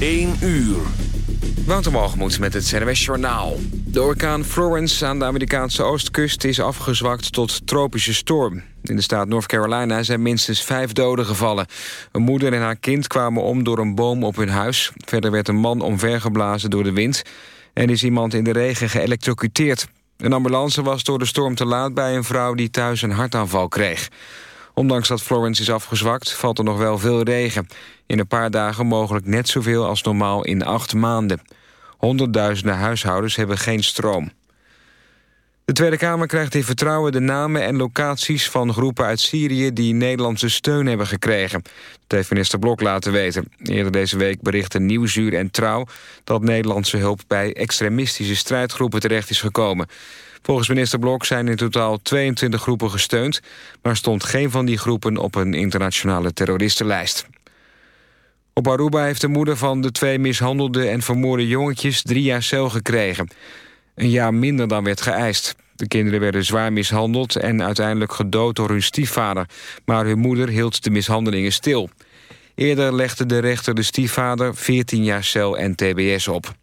1 uur. Wouter met het CNWS Journaal. De orkaan Florence aan de Amerikaanse oostkust is afgezwakt tot tropische storm. In de staat North Carolina zijn minstens vijf doden gevallen. Een moeder en haar kind kwamen om door een boom op hun huis. Verder werd een man omvergeblazen door de wind... en is iemand in de regen geëlectrocuteerd. Een ambulance was door de storm te laat bij een vrouw die thuis een hartaanval kreeg. Ondanks dat Florence is afgezwakt, valt er nog wel veel regen. In een paar dagen mogelijk net zoveel als normaal in acht maanden. Honderdduizenden huishoudens hebben geen stroom. De Tweede Kamer krijgt in vertrouwen de namen en locaties van groepen uit Syrië die Nederlandse steun hebben gekregen. Dat heeft minister Blok laten weten. Eerder deze week berichten Nieuwsuur en Trouw dat Nederlandse hulp bij extremistische strijdgroepen terecht is gekomen. Volgens minister Blok zijn in totaal 22 groepen gesteund... maar stond geen van die groepen op een internationale terroristenlijst. Op Aruba heeft de moeder van de twee mishandelde en vermoorde jongetjes... drie jaar cel gekregen. Een jaar minder dan werd geëist. De kinderen werden zwaar mishandeld en uiteindelijk gedood door hun stiefvader. Maar hun moeder hield de mishandelingen stil. Eerder legde de rechter de stiefvader 14 jaar cel en tbs op.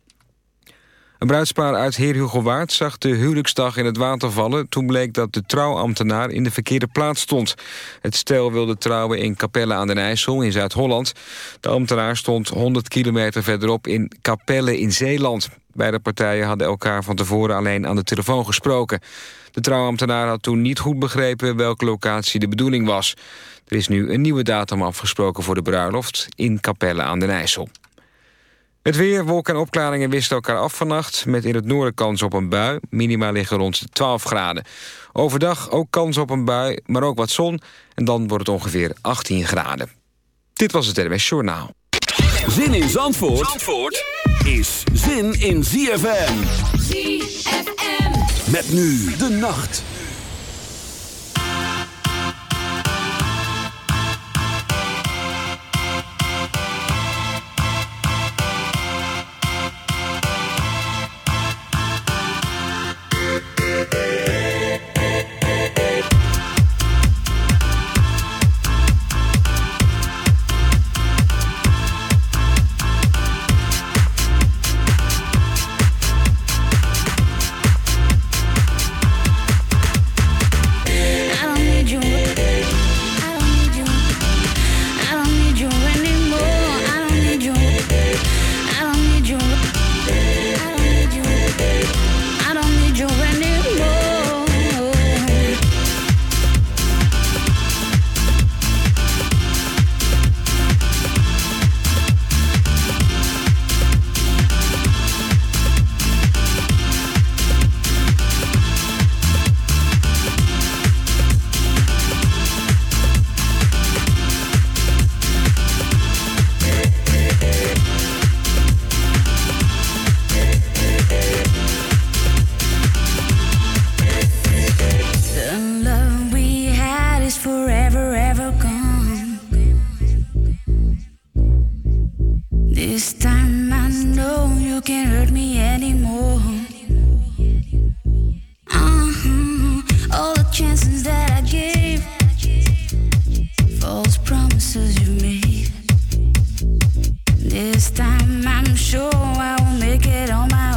Een bruidspaar uit Heerhugowaard zag de huwelijksdag in het water vallen... toen bleek dat de trouwambtenaar in de verkeerde plaats stond. Het stel wilde trouwen in Capelle aan den IJssel in Zuid-Holland. De ambtenaar stond 100 kilometer verderop in Capelle in Zeeland. Beide partijen hadden elkaar van tevoren alleen aan de telefoon gesproken. De trouwambtenaar had toen niet goed begrepen welke locatie de bedoeling was. Er is nu een nieuwe datum afgesproken voor de bruiloft in Capelle aan den IJssel. Het weer, wolken en opklaringen wisten elkaar af vannacht... met in het noorden kans op een bui. Minima liggen rond de 12 graden. Overdag ook kans op een bui, maar ook wat zon. En dan wordt het ongeveer 18 graden. Dit was het RWS Journaal. Zin in Zandvoort, Zandvoort is zin in ZFM. ZFM. Met nu de nacht. time. I'm sure I will make it on my own.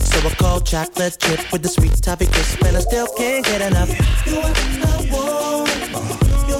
So I called chocolate chip with the sweet toffee crisp, and I still can't get enough. You what I want,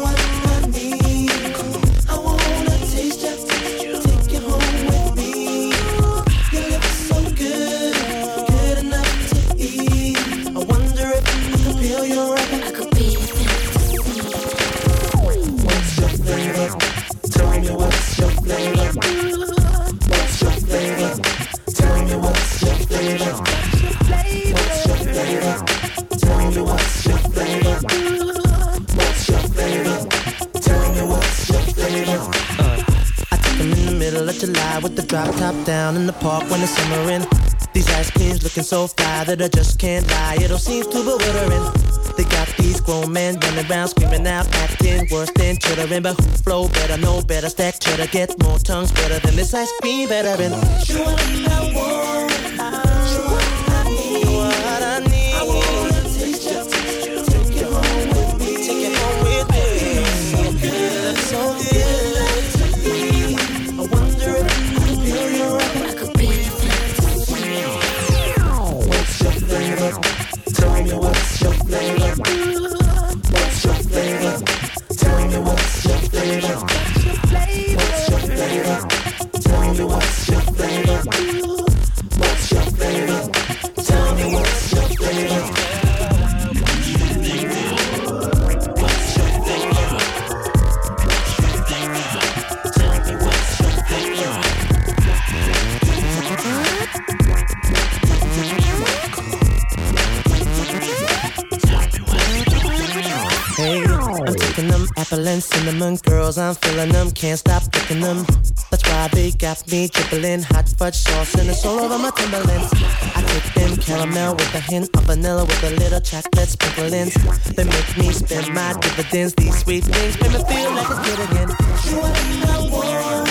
Drop top down in the park when it's simmering. These ice creams looking so fly that I just can't lie. It all seems too bewildering. They got these grown men running around screaming out, acting worse than chittering. But who flow better, no better, stack cheddar, get more tongues better than this ice cream veteran. You are the. can't stop picking them. That's why they got me dribbling hot fudge sauce and it's all over my Timberlands. I take them caramel with a hint of vanilla with a little chocolate sprinklings. They make me spend my dividends. These sweet things make me feel like a kid again. You are the one.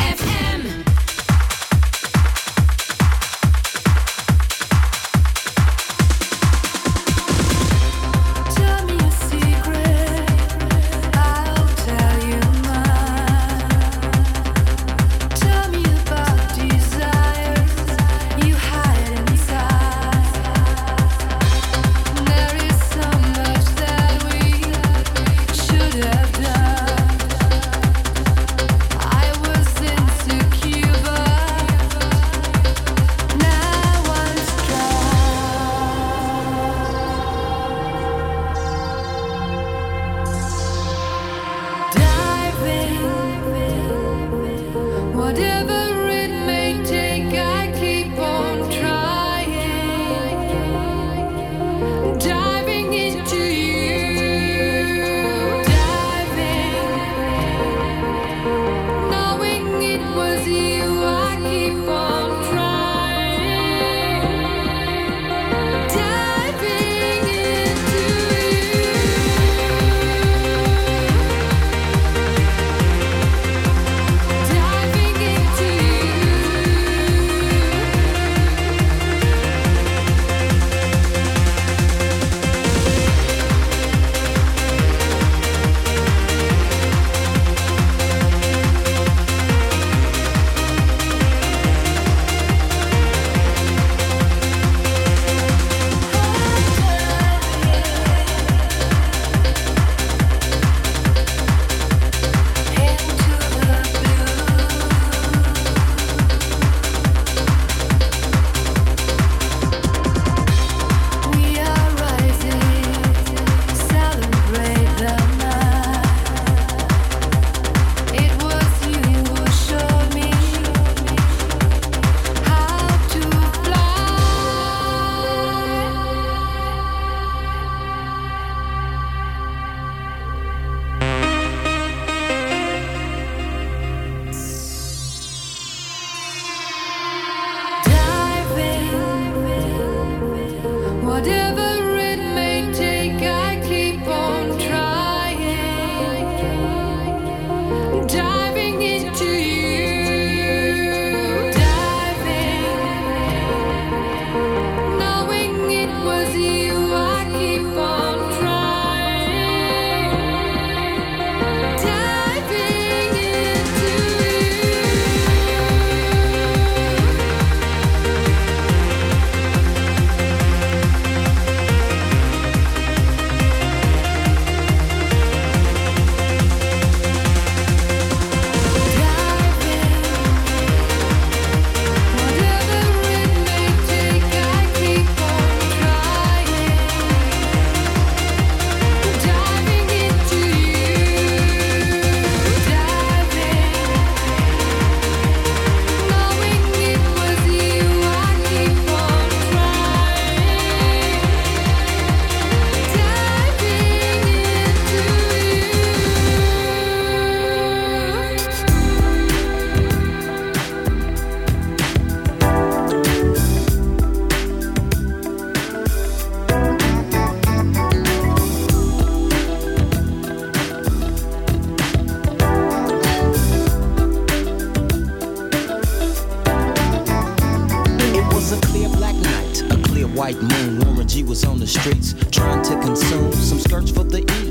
a clear black night, a clear white moon. Warren G was on the streets trying to consume some skirts for the E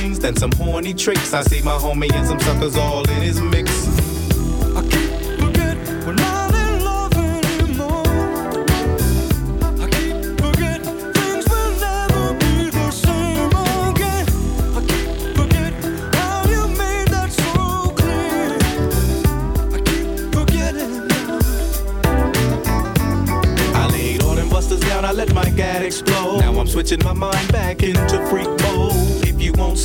things than some horny tricks. I see my homie and some suckers all in his mix. I keep. I keep forgetting things will never be the same again. I keep forgetting how you made that so clear. I keep forgetting. I laid all them busters down, I let my gat explode. Now I'm switching my mind back into freak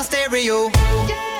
my stereo. Yeah.